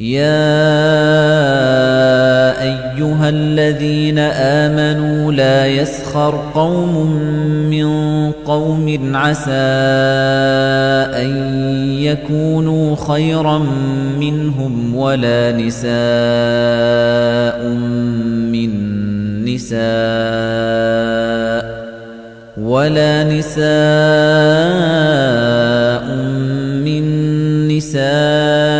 يا أيها الذين آمنوا لا يسخر قوم من قوم عسى أن يكونوا خيرا منهم ولا نساء من نساء ولا نساء من نساء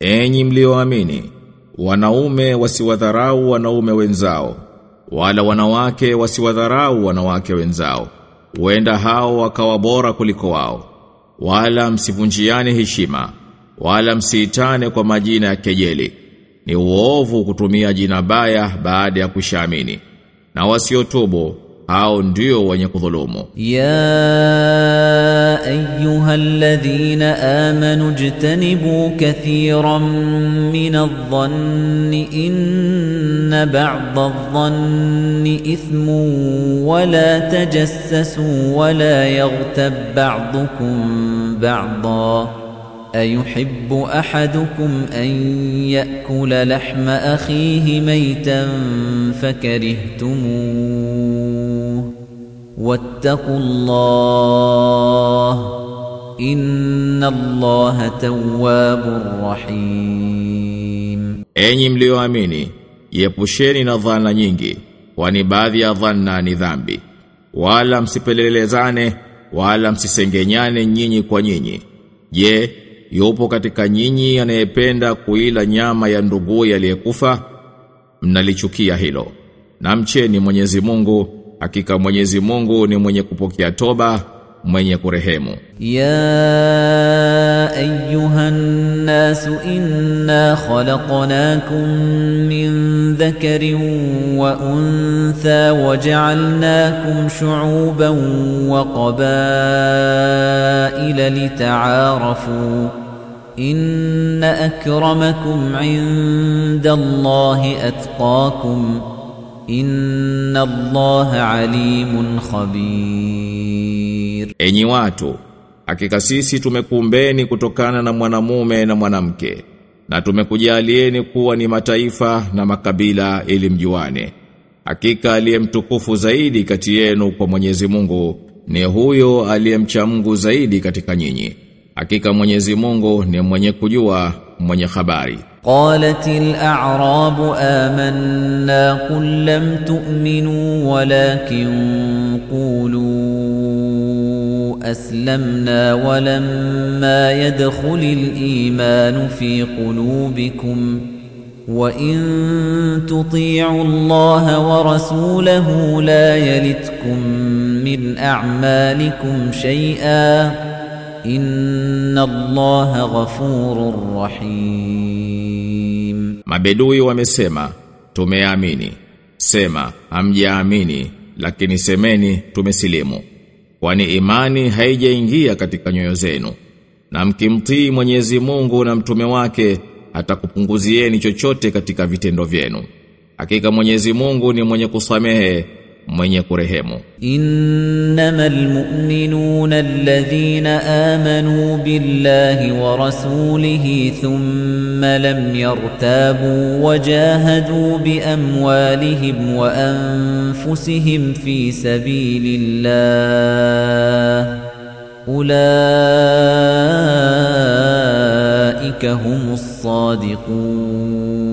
Enyi mlioamini, wanaume wasiwadharau wanaume wenzao, wala wanawake wasiwadharau wanawake wenzao. Huenda hao wakawa bora kuliko wao. Wala msivunjiane heshima, wala msiitane kwa majina ya kejeli. Ni uovu kutumia jina baya baada ya kushaamini. Na wasiotubu hao ndio wenye kudhulumu. يا أيها الذين آمنوا اجتنبوا كثيرا من الظن إن بعض الظن إثم ولا تجسسوا ولا يغتب بعضكم بعضا أيحب أحدكم أن يأكل لحم أخيه ميتا فكرهتموه واتقوا الله إن الله تواب رحيم Enyi mlioamini, Iepusheni na dhana nyingi, kwani baadhi ya dhana ni dhambi. Wala msipelelezane, wala msisengenyane nyinyi kwa nyinyi. Je, Yupo katika nyinyi anayependa kuila nyama ya ndugu aliyekufa mnalichukia hilo. Na mcheni Mwenyezi Mungu, hakika Mwenyezi Mungu ni mwenye kupokea toba, mwenye kurehemu. Ya ayuhan nas inna khalaqnakum min dhakarin wa untha waja'alnakum shu'uban wa qabaila lita'arafu إن أكرمكم عند الله أتقاكم إن الله عليم خبير Enyi watu, hakika sisi tumekuumbeni kutokana na mwanamume na mwanamke, na tumekujalieni kuwa ni mataifa na makabila ili mjuane. Hakika aliyemtukufu zaidi kati yenu kwa Mwenyezi Mungu ni huyo aliyemcha Mungu zaidi katika nyinyi. Hakika Mwenyezi Mungu ni mwenye kujua, mwenye habari. Qalatil a'rabu amanna qul lam tu'minu walakin qulu aslamna walamma yadkhulil imanu fi qulubikum وَإِن تُطِيعُوا اللَّهَ وَرَسُولَهُ لَا يَلِتْكُم مِّنْ أَعْمَالِكُمْ شَيْئًا Inna Allah ghafurur rahim. Mabedui wamesema tumeamini. Sema hamjaamini lakini semeni tumesilimu. Kwani imani haijaingia katika nyoyo zenu. Na mkimtii Mwenyezi Mungu na mtume wake atakupunguzieni chochote katika vitendo vyenu. Hakika Mwenyezi Mungu ni mwenye kusamehe mwenye kurehemu. إنما المؤمنون الذين آمنوا بالله ورسوله ثم لم يرتابوا وجاهدوا بأموالهم وأنفسهم في سبيل الله ulaika humus sadiqun.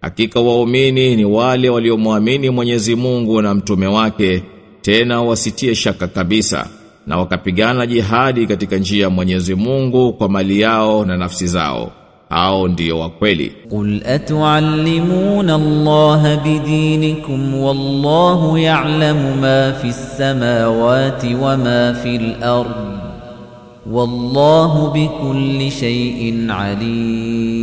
Hakika waumini ni wale waliomwamini Mwenyezi Mungu na mtume wake tena wasitie shaka kabisa na wakapigana jihadi katika njia ya Mwenyezi Mungu kwa mali yao na nafsi zao hao ndio wa kweli. Qul atuallimuna Allah bidinikum wallahu ya'lamu ma fi samawati wa ma fi al-ard wallahu bikulli shay'in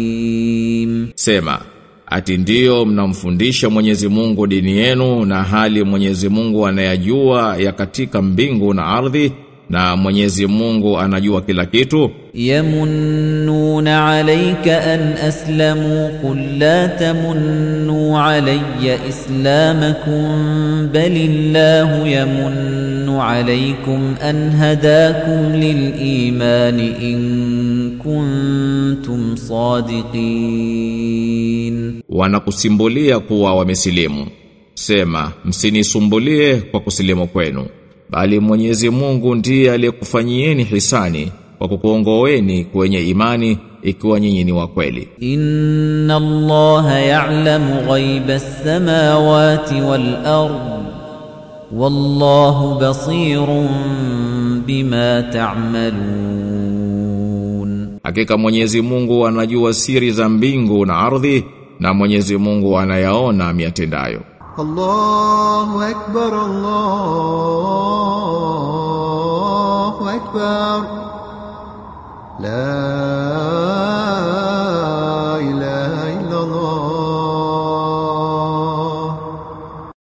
alim. Sema ati ndio mnamfundisha Mwenyezi Mungu dini yenu na hali Mwenyezi Mungu anayajua ya katika mbingu na ardhi na Mwenyezi Mungu anajua kila kitu. Yamunnuna alayka an aslamu qul la tamunnu alayya islamakum balillahu yamunnu alaykum an hadakum lilimani in kuntum sadiqin, wanakusimbulia kuwa wamesilimu. Sema, msinisumbulie kwa kusilimu kwenu bali Mwenyezi Mungu ndiye aliyekufanyieni hisani kwa kukuongoeni kwenye imani ikiwa nyinyi ni wa kweli. Inna Allaha ya'lamu ghaiba as-samawati wal ard wallahu basirun bima ta'malun, hakika Mwenyezi Mungu anajua siri za mbingu na ardhi na Mwenyezi Mungu anayaona miatendayo. Allahu akbar Allah أكبر لا إله إلا الله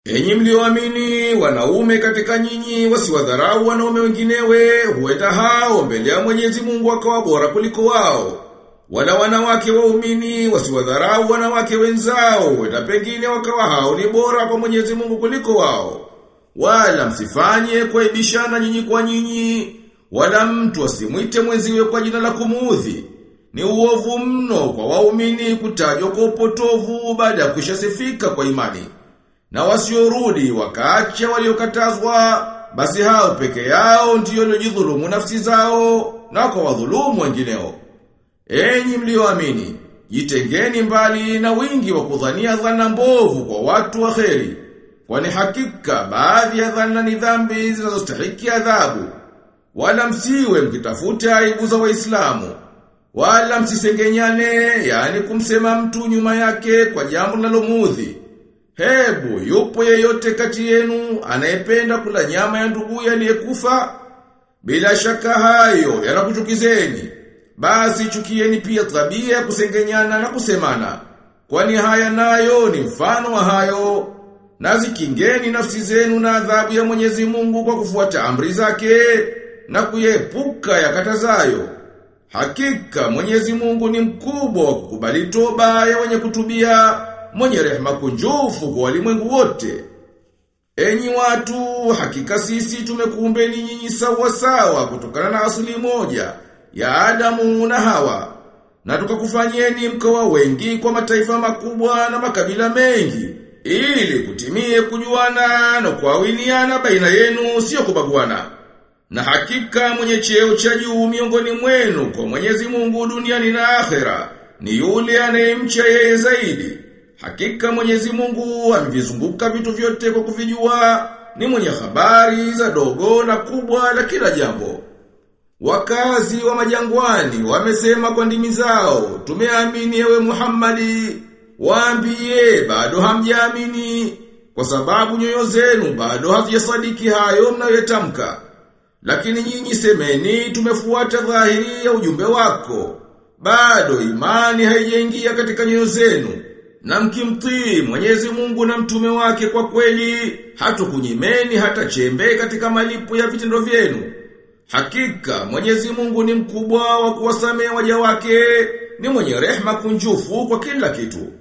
Enyi mlioamini wanaume katika nyinyi wasiwadharau wanaume wenginewe huenda hao mbele ya Mwenyezi Mungu akawa bora kuliko wao. Wala wanawake waumini wasiwadharau wanawake wenzao huenda pengine wakawa hao ni bora kwa Mwenyezi Mungu kuliko wao. Wala msifanye kuaibishana nyinyi kwa nyinyi, wala mtu asimwite mwenziwe kwa jina la kumuudhi. Ni uovu mno kwa waumini kutajwa kwa upotovu baada ya kushasifika kwa imani. Na wasiorudi wakaacha waliokatazwa basi hao peke yao ndiyo waliojidhulumu nafsi zao na kwa wadhulumu wengineo. Enyi mlioamini jitengeni mbali na wingi wa kudhania dhana mbovu kwa watu wa kheri. Kwani hakika baadhi ya dhana ni dhambi zinazostahiki adhabu wala msiwe mkitafute aibu za waislamu wala msisengenyane yani kumsema mtu nyuma yake kwa jambo linalomuudhi Hebu yupo yeyote kati yenu anayependa kula nyama ya ndugu aliyekufa? Bila shaka hayo yanakuchukizeni. Basi chukieni pia tabia ya kusengenyana na kusemana. Kwani haya nayo ni mfano wa hayo. Na zikingeni nafsi zenu na adhabu ya Mwenyezi Mungu kwa kufuata amri zake na kuyepuka yakatazayo. Hakika Mwenyezi Mungu ni mkubwa wa kukubali toba ya wenye kutubia mwenye rehema kunjufu kwa walimwengu wote. Enyi watu, hakika sisi tumekuumbeni nyinyi sawa sawa kutokana na asili moja ya Adamu na Hawa. Na tukakufanyeni mkawa wengi kwa mataifa makubwa na makabila mengi ili kutimie kujuana na kuawiniana baina yenu sio kubaguana. Na hakika mwenye cheo cha juu miongoni mwenu kwa Mwenyezi Mungu duniani na akhera ni yule anayemcha yeye zaidi. Hakika Mwenyezi Mungu amevizunguka vitu vyote kwa kuvijua, ni mwenye habari za dogo na kubwa la kila jambo. Wakazi wa majangwani wamesema kwa ndimi zao, tumeamini ewe Muhammadi, waambie bado hamjaamini, kwa sababu nyoyo zenu bado hazijasadiki hayo mnayotamka. Lakini nyinyi semeni tumefuata dhahiri ya ujumbe wako. Bado imani haijaingia katika nyoyo zenu. Na mkimtii Mwenyezi Mungu na mtume wake kwa kweli, hatukunyimeni hata chembe katika malipo ya vitendo vyenu. Hakika Mwenyezi Mungu ni mkubwa wa kuwasamea waja wake, ni mwenye rehema kunjufu kwa kila kitu.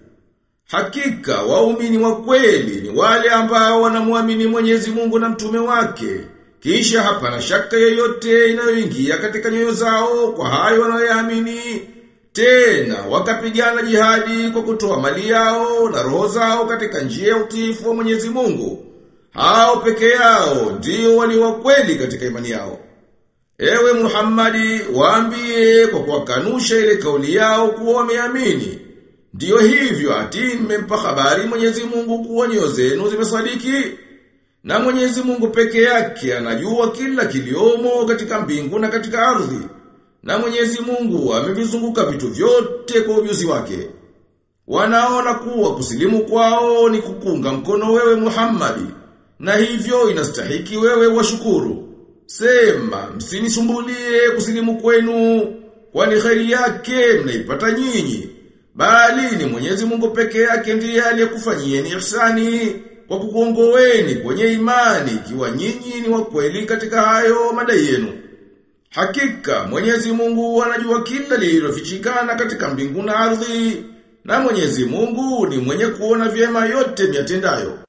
Hakika waumini wa kweli ni wale ambao wanamwamini Mwenyezi Mungu na mtume wake. Kisha hapana shaka yoyote inayoingia katika nyoyo zao kwa hayo wanayoamini. Tena wakapigana jihadi kwa kutoa mali yao na roho zao katika njia ya utiifu wa Mwenyezi Mungu. Hao peke yao ndio walio kweli katika imani yao. Ewe Muhammadi, waambie kwa kuwakanusha ile kauli yao kuwa wameamini. Ndiyo hivyo ati mmempa habari Mwenyezi Mungu kuwa nyoyo zenu zimesadiki. Na Mwenyezi Mungu peke yake anajua kila kiliomo katika mbingu na katika ardhi. Na Mwenyezi Mungu amevizunguka vitu vyote kwa ujuzi wake. Wanaona kuwa kusilimu kwao ni kukunga mkono wewe Muhammadi. Na hivyo inastahiki wewe washukuru. Sema, msinisumbulie kusilimu kwenu, kwani kheri yake mnaipata nyinyi. Bali ni Mwenyezi Mungu peke yake ndiye aliyekufanyieni ihsani kwa kukuongoweni kwenye imani kiwa nyinyi ni wa kweli katika hayo madai yenu. Hakika Mwenyezi Mungu anajua kila lililofichikana katika mbingu na ardhi, na Mwenyezi Mungu ni mwenye kuona vyema yote miatendayo.